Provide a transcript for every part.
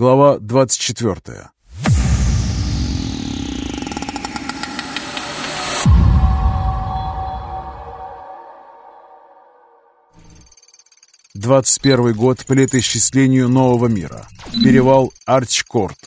Глава 24 Двадцать первый год по летоисчислению нового мира. Перевал Арчкорт.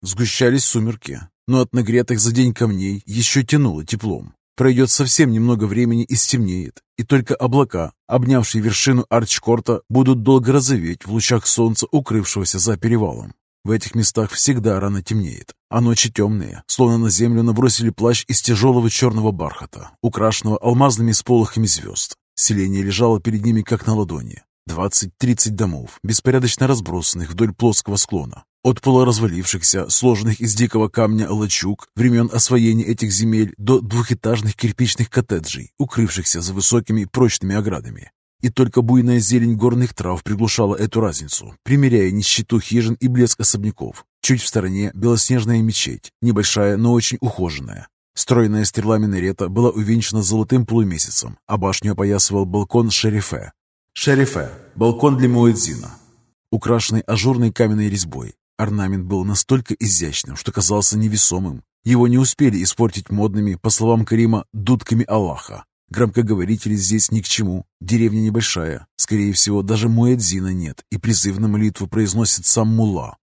Сгущались сумерки, но от нагретых за день камней еще тянуло теплом. Пройдет совсем немного времени и стемнеет, и только облака, обнявшие вершину Арчкорта, будут долго розоветь в лучах солнца, укрывшегося за перевалом. В этих местах всегда рано темнеет, а ночи темные, словно на землю набросили плащ из тяжелого черного бархата, украшенного алмазными сполохами звезд. Селение лежало перед ними как на ладони. Двадцать-тридцать домов, беспорядочно разбросанных вдоль плоского склона, от полуразвалившихся, сложенных из дикого камня лачуг времен освоения этих земель до двухэтажных кирпичных коттеджей, укрывшихся за высокими прочными оградами. И только буйная зелень горных трав приглушала эту разницу, примеряя нищету хижин и блеск особняков. Чуть в стороне белоснежная мечеть, небольшая, но очень ухоженная. Стройная стрела минарета была увенчана золотым полумесяцем, а башню опоясывал балкон шерифе. Шерифе – балкон для муэдзина, украшенный ажурной каменной резьбой, Орнамент был настолько изящным, что казался невесомым. Его не успели испортить модными, по словам Карима, дудками Аллаха. Громкоговорители здесь ни к чему. Деревня небольшая. Скорее всего, даже муэдзина нет, и призыв на молитву произносит сам мулла.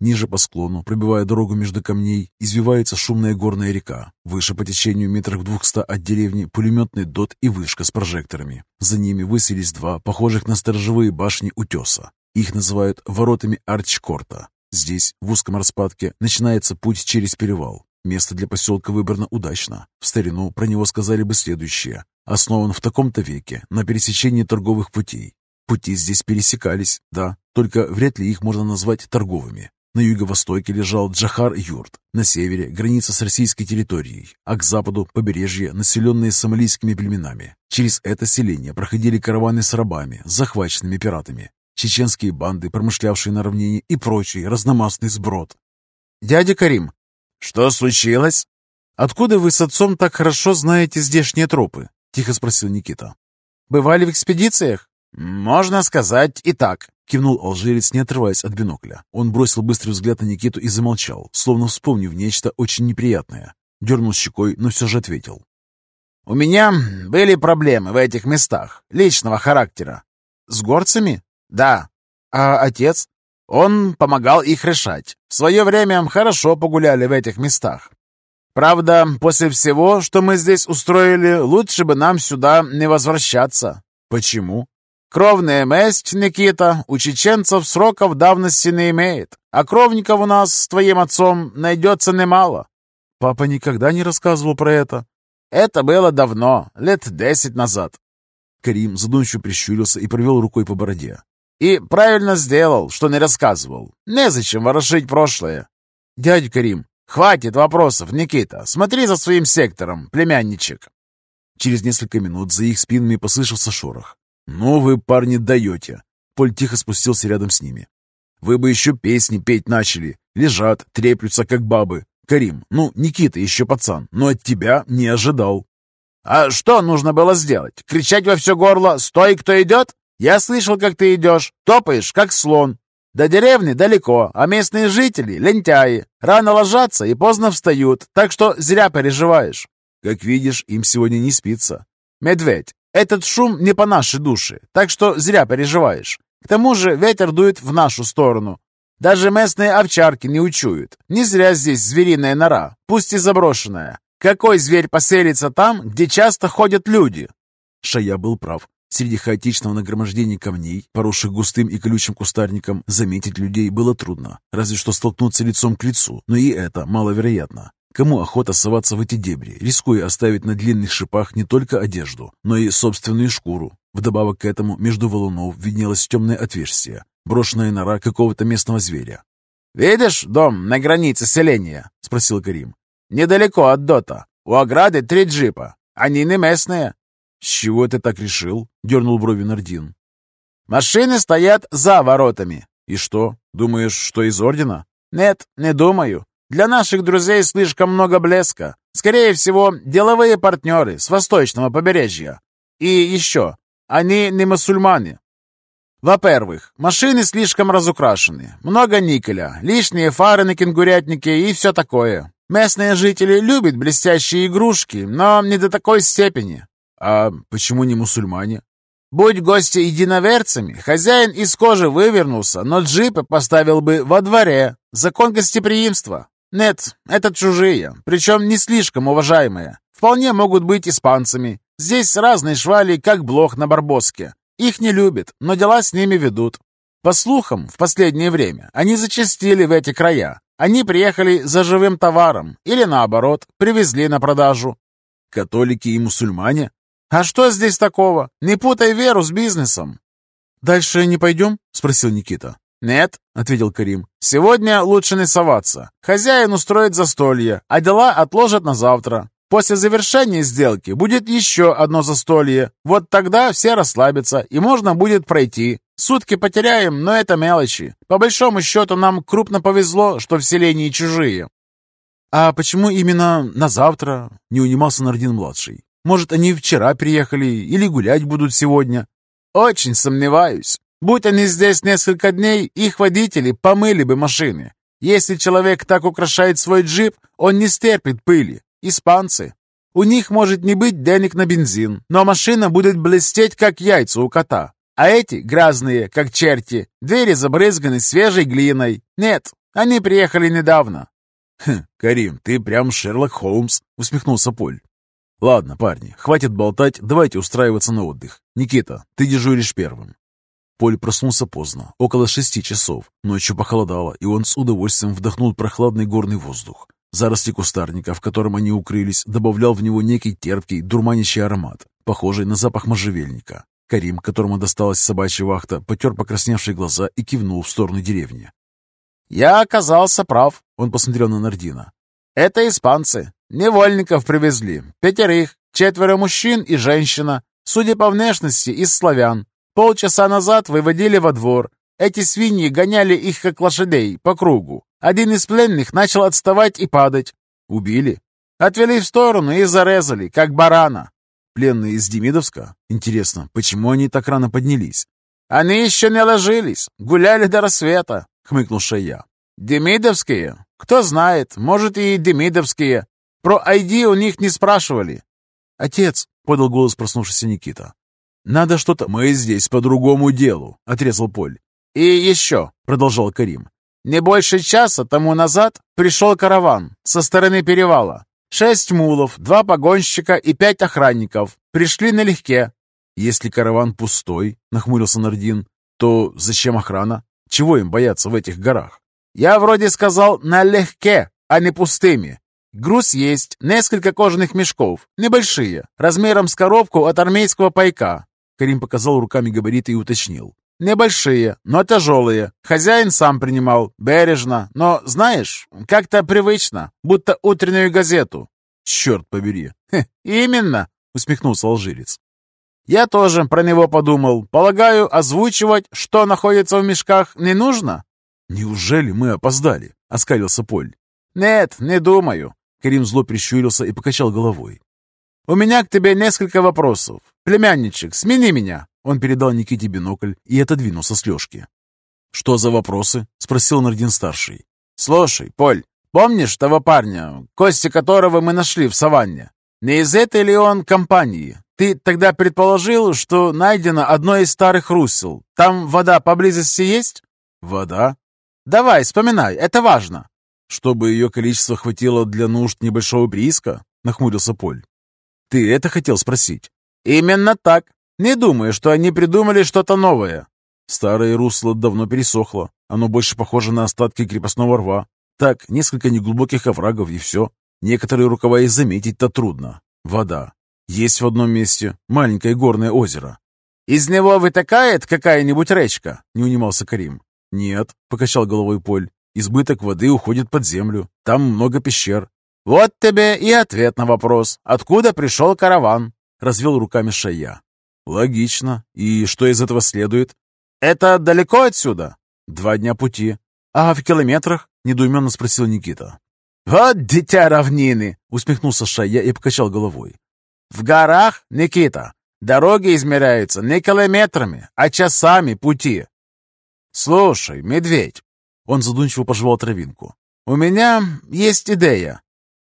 Ниже по склону, пробивая дорогу между камней, извивается шумная горная река. Выше по течению метрах в двухста от деревни пулеметный дот и вышка с прожекторами. За ними высились два, похожих на сторожевые башни утеса. Их называют воротами Арчкорта. Здесь, в узком распадке, начинается путь через перевал. Место для поселка выбрано удачно. В старину про него сказали бы следующее. Основан в таком-то веке, на пересечении торговых путей. Пути здесь пересекались, да, только вряд ли их можно назвать торговыми. На юго-востоке лежал Джахар-Юрт, на севере – граница с российской территорией, а к западу – побережье, населенное сомалийскими племенами. Через это селение проходили караваны с рабами, захваченными пиратами чеченские банды, промышлявшие на равнине и прочий разномастный сброд. «Дядя Карим, что случилось?» «Откуда вы с отцом так хорошо знаете здешние тропы?» — тихо спросил Никита. «Бывали в экспедициях?» «Можно сказать и так», — кивнул алжирец, не отрываясь от бинокля. Он бросил быстрый взгляд на Никиту и замолчал, словно вспомнив нечто очень неприятное. Дернул щекой, но все же ответил. «У меня были проблемы в этих местах, личного характера». «С горцами?» «Да. А отец?» «Он помогал их решать. В свое время хорошо погуляли в этих местах. Правда, после всего, что мы здесь устроили, лучше бы нам сюда не возвращаться». «Почему?» «Кровная месть, Никита, у чеченцев сроков давности не имеет, а кровников у нас с твоим отцом найдется немало». «Папа никогда не рассказывал про это?» «Это было давно, лет десять назад». Карим задумчиво прищурился и провел рукой по бороде. И правильно сделал, что не рассказывал. Незачем ворошить прошлое. Дядя Карим, хватит вопросов, Никита. Смотри за своим сектором, племянничек. Через несколько минут за их спинами послышался шорох. «Ну вы, парни, даете!» Поль тихо спустился рядом с ними. «Вы бы еще песни петь начали. Лежат, треплются, как бабы. Карим, ну, Никита еще пацан, но от тебя не ожидал». «А что нужно было сделать? Кричать во все горло «Стой, кто идет»?» Я слышал, как ты идешь, топаешь, как слон. До деревни далеко, а местные жители — лентяи. Рано ложатся и поздно встают, так что зря переживаешь. Как видишь, им сегодня не спится. Медведь, этот шум не по нашей душе, так что зря переживаешь. К тому же ветер дует в нашу сторону. Даже местные овчарки не учуют. Не зря здесь звериная нора, пусть и заброшенная. Какой зверь поселится там, где часто ходят люди? Шая был прав. Среди хаотичного нагромождения камней, поросших густым и колючим кустарником, заметить людей было трудно, разве что столкнуться лицом к лицу, но и это маловероятно. Кому охота соваться в эти дебри, рискуя оставить на длинных шипах не только одежду, но и собственную шкуру? Вдобавок к этому между валунов виднелось темное отверстие, брошенная нора какого-то местного зверя. «Видишь дом на границе селения?» — спросил Карим. «Недалеко от Дота. У ограды три джипа. Они не местные. «С чего ты так решил?» — дернул брови Нардин. «Машины стоят за воротами». «И что, думаешь, что из Ордена?» «Нет, не думаю. Для наших друзей слишком много блеска. Скорее всего, деловые партнеры с восточного побережья. И еще, они не мусульмане». Во-первых, машины слишком разукрашены. Много никеля, лишние фары на кенгурятнике и все такое. Местные жители любят блестящие игрушки, но не до такой степени. А почему не мусульмане? Будь гости единоверцами, хозяин из кожи вывернулся, но джипы поставил бы во дворе. Закон гостеприимства. Нет, это чужие, причем не слишком уважаемые. Вполне могут быть испанцами. Здесь разные швали, как блох на Барбоске. Их не любят, но дела с ними ведут. По слухам, в последнее время они зачастили в эти края. Они приехали за живым товаром или, наоборот, привезли на продажу. Католики и мусульмане? А что здесь такого? Не путай веру с бизнесом. «Дальше не пойдем?» — спросил Никита. «Нет», — ответил Карим. «Сегодня лучше не соваться. Хозяин устроит застолье, а дела отложат на завтра. После завершения сделки будет еще одно застолье. Вот тогда все расслабятся, и можно будет пройти. Сутки потеряем, но это мелочи. По большому счету нам крупно повезло, что в селении чужие». «А почему именно на завтра?» — не унимался Нардин-младший. «Может, они вчера приехали или гулять будут сегодня?» «Очень сомневаюсь. Будь они здесь несколько дней, их водители помыли бы машины. Если человек так украшает свой джип, он не стерпит пыли. Испанцы. У них может не быть денег на бензин, но машина будет блестеть, как яйца у кота. А эти, грязные, как черти, двери забрызганы свежей глиной. Нет, они приехали недавно. «Хм, Карим, ты прям Шерлок Холмс», — усмехнулся Поль. «Ладно, парни, хватит болтать, давайте устраиваться на отдых. Никита, ты дежуришь первым». Поль проснулся поздно, около шести часов. Ночью похолодало, и он с удовольствием вдохнул прохладный горный воздух. Заросли кустарника, в котором они укрылись, добавлял в него некий терпкий, дурманящий аромат, похожий на запах можжевельника. Карим, которому досталась собачья вахта, потер покрасневшие глаза и кивнул в сторону деревни. «Я оказался прав», — он посмотрел на Нардина. «Это испанцы. Невольников привезли. Пятерых, четверо мужчин и женщина. Судя по внешности, из славян. Полчаса назад выводили во двор. Эти свиньи гоняли их, как лошадей, по кругу. Один из пленных начал отставать и падать. Убили. Отвели в сторону и зарезали, как барана. Пленные из Демидовска? Интересно, почему они так рано поднялись? Они еще не ложились, гуляли до рассвета, хмыкнул Шая. Демидовские? Кто знает, может и Демидовские. Про ID у них не спрашивали. Отец, подал голос проснувшийся Никита. «Надо что-то...» «Мы здесь по другому делу», — отрезал Поль. «И еще», — продолжал Карим, не больше часа тому назад пришел караван со стороны перевала. Шесть мулов, два погонщика и пять охранников. Пришли налегке. Если караван пустой, нахмурился Нардин, то зачем охрана? Чего им бояться в этих горах? Я вроде сказал налегке, а не пустыми. Груз есть, несколько кожаных мешков, небольшие, размером с коробку от армейского пайка. Карим показал руками габариты и уточнил. Небольшие, но тяжелые. Хозяин сам принимал, бережно, но, знаешь, как-то привычно, будто утреннюю газету. Черт побери. Хе, именно, усмехнулся алжирец. Я тоже про него подумал. Полагаю, озвучивать, что находится в мешках, не нужно? Неужели мы опоздали? Оскалился Поль. Нет, не думаю. Карим зло прищурился и покачал головой. «У меня к тебе несколько вопросов. Племянничек, смени меня!» Он передал Никите бинокль и отодвинулся с Лешки. «Что за вопросы?» — спросил Нардин-старший. «Слушай, Поль, помнишь того парня, кости которого мы нашли в саванне? Не из этой ли он компании? Ты тогда предположил, что найдено одно из старых русел. Там вода поблизости есть?» «Вода?» «Давай, вспоминай, это важно». «Чтобы ее количество хватило для нужд небольшого прииска?» — нахмурился Поль. «Ты это хотел спросить?» «Именно так. Не думаю, что они придумали что-то новое. Старое русло давно пересохло. Оно больше похоже на остатки крепостного рва. Так, несколько неглубоких оврагов и все. Некоторые рукава и заметить-то трудно. Вода. Есть в одном месте маленькое горное озеро. «Из него вытекает какая-нибудь речка?» — не унимался Карим. «Нет», — покачал головой Поль. «Избыток воды уходит под землю. Там много пещер». «Вот тебе и ответ на вопрос. Откуда пришел караван?» — развел руками Шая. «Логично. И что из этого следует?» «Это далеко отсюда?» «Два дня пути». «А в километрах?» — недоуменно спросил Никита. «Вот дитя равнины!» — усмехнулся Шая и покачал головой. «В горах, Никита, Дороги измеряются не километрами, а часами пути. Слушай, медведь, он задумчиво пожевал травинку. У меня есть идея.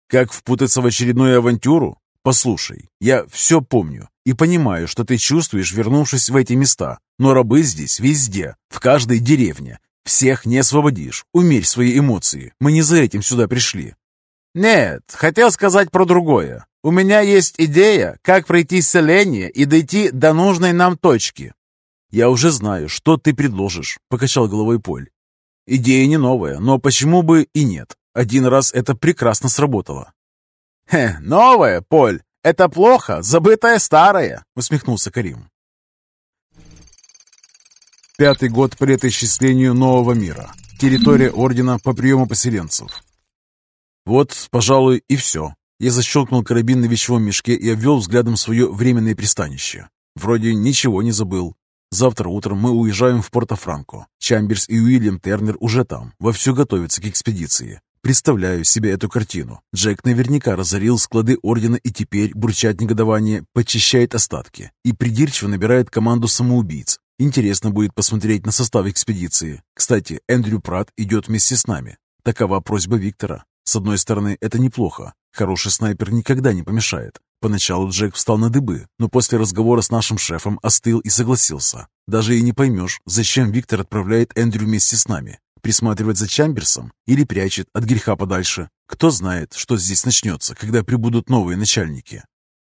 Как впутаться в очередную авантюру? Послушай, я все помню и понимаю, что ты чувствуешь, вернувшись в эти места, но рабы здесь везде, в каждой деревне. Всех не освободишь. Умерь свои эмоции. Мы не за этим сюда пришли. Нет, хотел сказать про другое. У меня есть идея, как пройти селение и дойти до нужной нам точки. Я уже знаю, что ты предложишь, покачал головой Поль. Идея не новая, но почему бы и нет? Один раз это прекрасно сработало. «Хе, новая, Поль, это плохо, забытое старое», — усмехнулся Карим. Пятый год по летоисчислению нового мира. Территория Ордена по приему поселенцев. Вот, пожалуй, и все. Я защелкнул карабин на вещевом мешке и обвел взглядом свое временное пристанище. Вроде ничего не забыл. Завтра утром мы уезжаем в Порто-Франко. Чамберс и Уильям Тернер уже там, вовсю готовятся к экспедиции. Представляю себе эту картину. Джек наверняка разорил склады Ордена и теперь, бурчать негодование, почищает остатки и придирчиво набирает команду самоубийц. Интересно будет посмотреть на состав экспедиции. Кстати, Эндрю Пратт идет вместе с нами. Такова просьба Виктора. С одной стороны, это неплохо. Хороший снайпер никогда не помешает. Поначалу Джек встал на дыбы, но после разговора с нашим шефом остыл и согласился. Даже и не поймешь, зачем Виктор отправляет Эндрю вместе с нами. Присматривать за Чамберсом или прячет от греха подальше. Кто знает, что здесь начнется, когда прибудут новые начальники.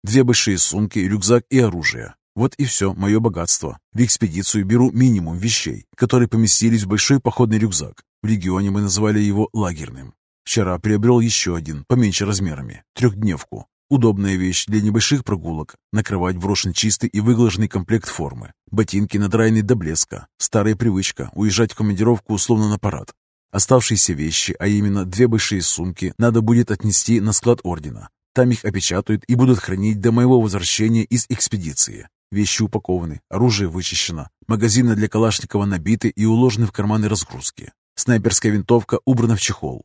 Две большие сумки, рюкзак и оружие. Вот и все мое богатство. В экспедицию беру минимум вещей, которые поместились в большой походный рюкзак. В регионе мы называли его лагерным. Вчера приобрел еще один, поменьше размерами, трехдневку. Удобная вещь для небольших прогулок. На кровать брошен чистый и выглаженный комплект формы. Ботинки надраены до блеска. Старая привычка – уезжать в командировку условно на парад. Оставшиеся вещи, а именно две большие сумки, надо будет отнести на склад ордена. Там их опечатают и будут хранить до моего возвращения из экспедиции. Вещи упакованы, оружие вычищено, магазины для Калашникова набиты и уложены в карманы разгрузки. Снайперская винтовка убрана в чехол.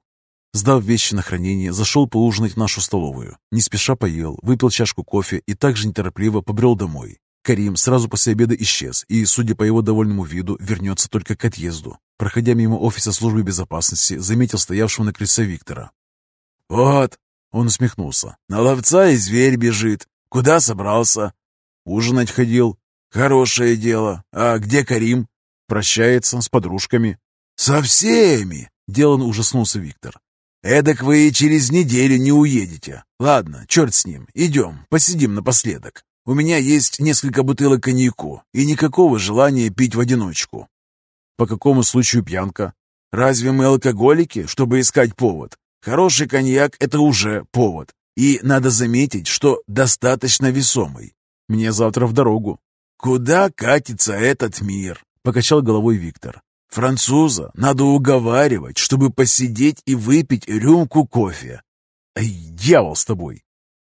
Сдав вещи на хранение, зашел поужинать в нашу столовую. Не спеша поел, выпил чашку кофе и также неторопливо побрел домой. Карим сразу после обеда исчез и, судя по его довольному виду, вернется только к отъезду. Проходя мимо офиса службы безопасности, заметил стоявшего на крыльце Виктора. «Вот!» — он усмехнулся. «На ловца и зверь бежит. Куда собрался?» «Ужинать ходил». «Хорошее дело. А где Карим?» «Прощается с подружками». «Со всеми!» — делан ужаснулся Виктор. Эдак вы и через неделю не уедете. Ладно, черт с ним, идем, посидим напоследок. У меня есть несколько бутылок коньяку и никакого желания пить в одиночку. По какому случаю пьянка? Разве мы алкоголики, чтобы искать повод? Хороший коньяк – это уже повод. И надо заметить, что достаточно весомый. Мне завтра в дорогу. Куда катится этот мир? Покачал головой Виктор. Француза надо уговаривать, чтобы посидеть и выпить рюмку кофе. Ай, дьявол с тобой!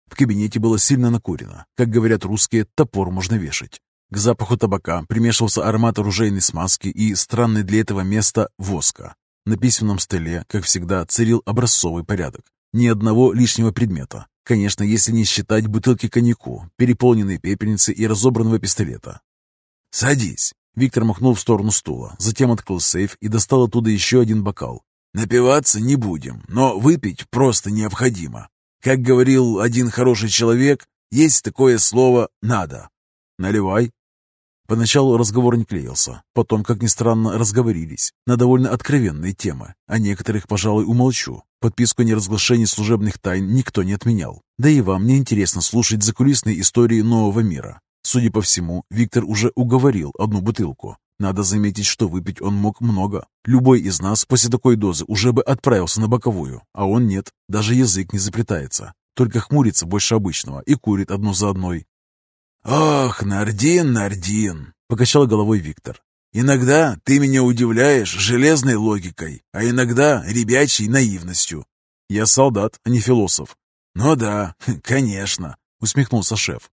В кабинете было сильно накурено. Как говорят русские, топор можно вешать. К запаху табака примешивался аромат оружейной смазки и странный для этого места воска. На письменном столе, как всегда, царил образцовый порядок. Ни одного лишнего предмета. Конечно, если не считать бутылки коньяку, переполненной пепельницы и разобранного пистолета. «Садись!» Виктор махнул в сторону стула, затем открыл сейф и достал оттуда еще один бокал. «Напиваться не будем, но выпить просто необходимо. Как говорил один хороший человек, есть такое слово «надо». Наливай». Поначалу разговор не клеился, потом, как ни странно, разговорились на довольно откровенные темы. О некоторых, пожалуй, умолчу. Подписку о неразглашении служебных тайн никто не отменял. Да и вам не интересно слушать закулисные истории нового мира. Судя по всему, Виктор уже уговорил одну бутылку. Надо заметить, что выпить он мог много. Любой из нас после такой дозы уже бы отправился на боковую, а он нет, даже язык не заплетается. Только хмурится больше обычного и курит одну за одной. «Ох, Нардин, Нардин!» — покачал головой Виктор. «Иногда ты меня удивляешь железной логикой, а иногда ребячей наивностью. Я солдат, а не философ». «Ну да, конечно», — усмехнулся шеф.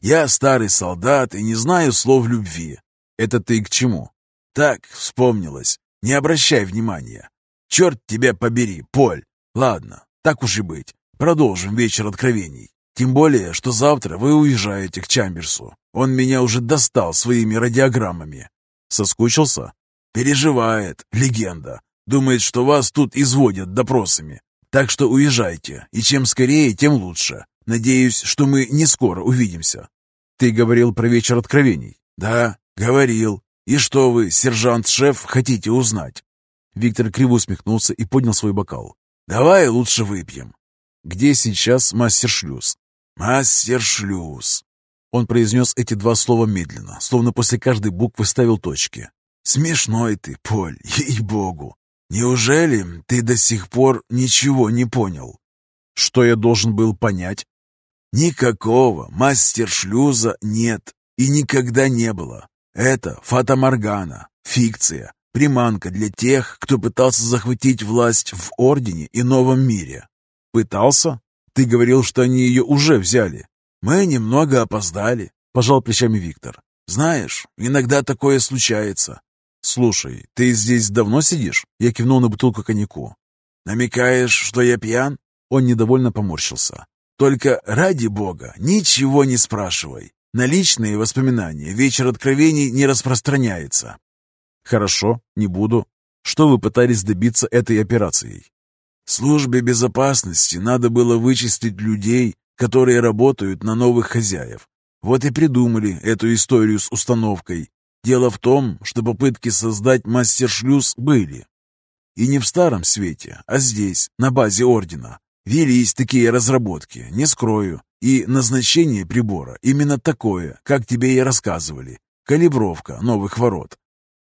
Я старый солдат и не знаю слов любви. Это ты к чему? Так, вспомнилось. Не обращай внимания. Черт тебя побери, Поль. Ладно, так уж и быть. Продолжим вечер откровений. Тем более, что завтра вы уезжаете к Чамберсу. Он меня уже достал своими радиограммами. Соскучился? Переживает, легенда. Думает, что вас тут изводят допросами. Так что уезжайте, и чем скорее, тем лучше. Надеюсь, что мы не скоро увидимся. Ты говорил про вечер откровений? Да, говорил. И что вы, сержант-шеф, хотите узнать? Виктор криво усмехнулся и поднял свой бокал. Давай лучше выпьем. Где сейчас мастер-шлюз? Мастер-шлюз. Он произнес эти два слова медленно, словно после каждой буквы ставил точки. Смешной ты, Поль, ей-богу. Неужели ты до сих пор ничего не понял? Что я должен был понять? Никакого мастер-шлюза нет и никогда не было. Это фатаморгана, фикция, приманка для тех, кто пытался захватить власть в Ордене и Новом мире. Пытался? Ты говорил, что они ее уже взяли. Мы немного опоздали, пожал плечами Виктор. Знаешь, иногда такое случается. «Слушай, ты здесь давно сидишь?» Я кивнул на бутылку коньяку. «Намекаешь, что я пьян?» Он недовольно поморщился. «Только ради бога, ничего не спрашивай. На личные воспоминания вечер откровений не распространяется». «Хорошо, не буду. Что вы пытались добиться этой операцией?» «Службе безопасности надо было вычислить людей, которые работают на новых хозяев. Вот и придумали эту историю с установкой. Дело в том, что попытки создать мастер-шлюз были. И не в Старом Свете, а здесь, на базе Ордена. Велись такие разработки, не скрою. И назначение прибора именно такое, как тебе и рассказывали. Калибровка новых ворот.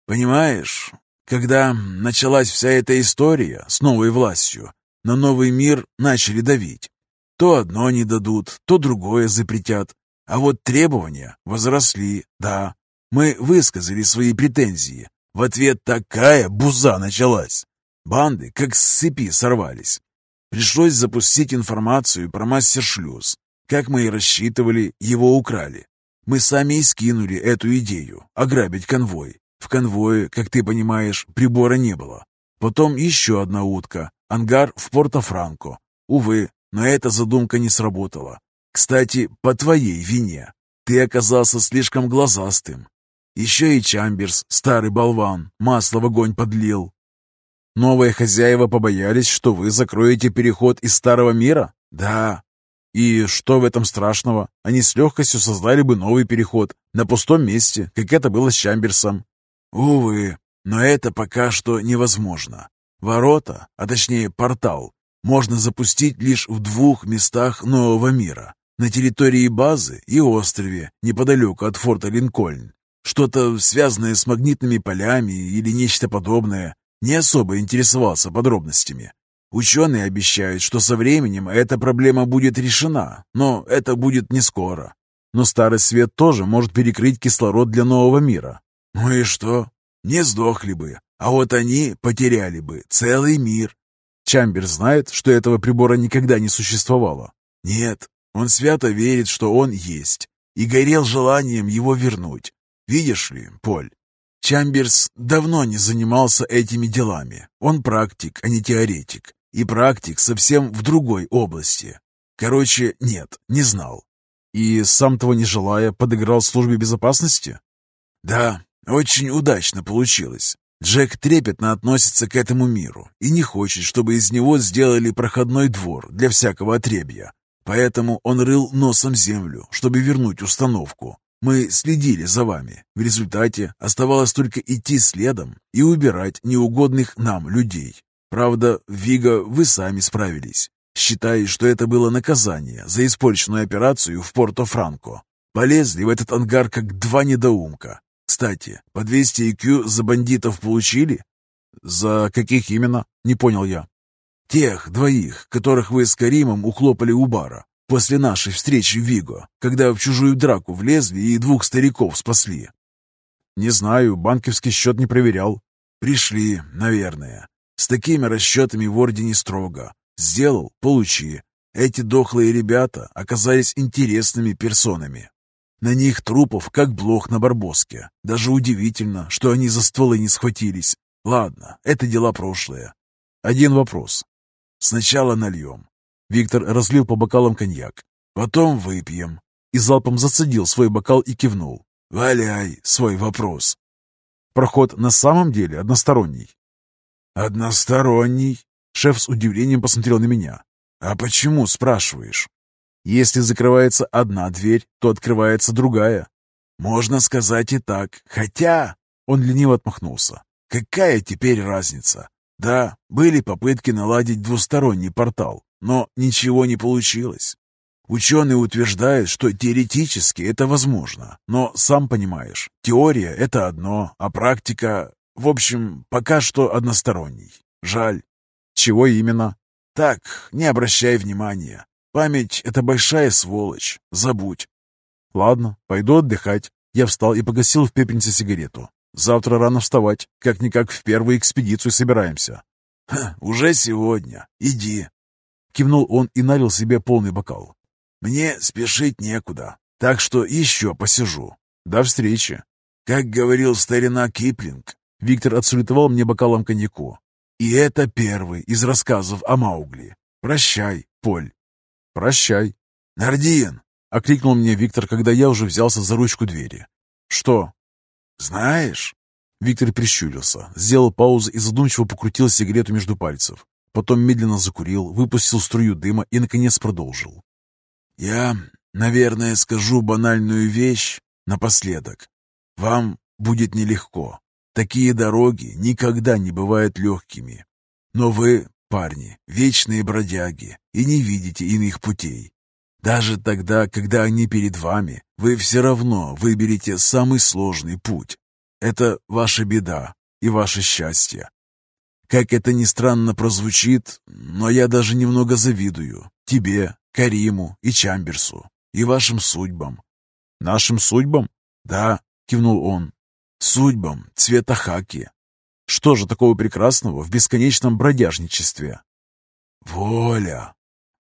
Понимаешь, когда началась вся эта история с новой властью, на новый мир начали давить. То одно не дадут, то другое запретят. А вот требования возросли, да, мы высказали свои претензии. В ответ такая буза началась. Банды как с цепи сорвались. Пришлось запустить информацию про мастер-шлюз. Как мы и рассчитывали, его украли. Мы сами и скинули эту идею – ограбить конвой. В конвое, как ты понимаешь, прибора не было. Потом еще одна утка – ангар в Порто-Франко. Увы, но эта задумка не сработала. Кстати, по твоей вине. Ты оказался слишком глазастым, еще и Чамберс, старый болван, масло в огонь подлил. Новые хозяева побоялись, что вы закроете переход из старого мира? Да. И что в этом страшного? Они с легкостью создали бы новый переход на пустом месте, как это было с Чамберсом. Увы, но это пока что невозможно. Ворота, а точнее портал, можно запустить лишь в двух местах нового мира. На территории базы и острове, неподалеку от форта Линкольн. Что-то связанное с магнитными полями или нечто подобное. Не особо интересовался подробностями. Ученые обещают, что со временем эта проблема будет решена, но это будет не скоро. Но старый свет тоже может перекрыть кислород для нового мира. Ну и что? Не сдохли бы, а вот они потеряли бы целый мир. Чамбер знает, что этого прибора никогда не существовало? Нет, он свято верит, что он есть, и горел желанием его вернуть. Видишь ли, Поль, Чамберс давно не занимался этими делами. Он практик, а не теоретик. И практик совсем в другой области. Короче, нет, не знал. И, сам того не желая, подыграл службе безопасности? Да, очень удачно получилось. Джек трепетно относится к этому миру и не хочет, чтобы из него сделали проходной двор для всякого отребья. Поэтому он рыл носом землю, чтобы вернуть установку. Мы следили за вами. В результате оставалось только идти следом и убирать неугодных нам людей. Правда, Вига, вы сами справились. Считай, что это было наказание за испорченную операцию в Порто-Франко. Полезли в этот ангар как два недоумка. Кстати, по 200 IQ за бандитов получили? За каких именно? Не понял я. Тех двоих, которых вы с Каримом ухлопали у бара. После нашей встречи в Виго, когда в чужую драку влезли и двух стариков спасли. Не знаю, банковский счет не проверял. Пришли, наверное. С такими расчетами в Ордене строго. Сделал – получи. Эти дохлые ребята оказались интересными персонами. На них трупов, как блох на барбоске. Даже удивительно, что они за стволы не схватились. Ладно, это дела прошлые. Один вопрос. Сначала нальем. Виктор разлил по бокалам коньяк. «Потом выпьем. и залпом зацедил свой бокал и кивнул. «Валяй свой вопрос». Проход на самом деле односторонний. «Односторонний?» Шеф с удивлением посмотрел на меня. «А почему, спрашиваешь?» «Если закрывается одна дверь, то открывается другая». «Можно сказать и так. Хотя...» Он лениво отмахнулся. «Какая теперь разница? Да, были попытки наладить двусторонний портал, но ничего не получилось. Ученые утверждают, что теоретически это возможно, но, сам понимаешь, теория — это одно, а практика, в общем, пока что односторонний. Жаль. Чего именно? Так, не обращай внимания. Память — это большая сволочь. Забудь. Ладно, пойду отдыхать. Я встал и погасил в пепельнице сигарету. Завтра рано вставать. Как-никак в первую экспедицию собираемся. Ха, уже сегодня. Иди. Кивнул он и налил себе полный бокал. Мне спешить некуда, так что еще посижу. До встречи. Как говорил старина Киплинг, Виктор отсулетовал мне бокалом коньяку. И это первый из рассказов о Маугли. Прощай, Поль. Прощай. Нардин, окликнул мне Виктор, когда я уже взялся за ручку двери. Что? Знаешь? Виктор прищурился, сделал паузу и задумчиво покрутил сигарету между пальцев. Потом медленно закурил, выпустил струю дыма и, наконец, продолжил. Я, наверное, скажу банальную вещь напоследок. Вам будет нелегко. Такие дороги никогда не бывают легкими. Но вы, парни, вечные бродяги и не видите иных путей. Даже тогда, когда они перед вами, вы все равно выберете самый сложный путь. Это ваша беда и ваше счастье. Как это ни странно прозвучит, но я даже немного завидую тебе, Кариму и Чамберсу, и вашим судьбам». «Нашим судьбам?» «Да», — кивнул он, — «судьбам цвета хаки». «Что же такого прекрасного в бесконечном бродяжничестве?» «Воля!»